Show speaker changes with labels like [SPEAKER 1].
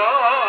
[SPEAKER 1] go.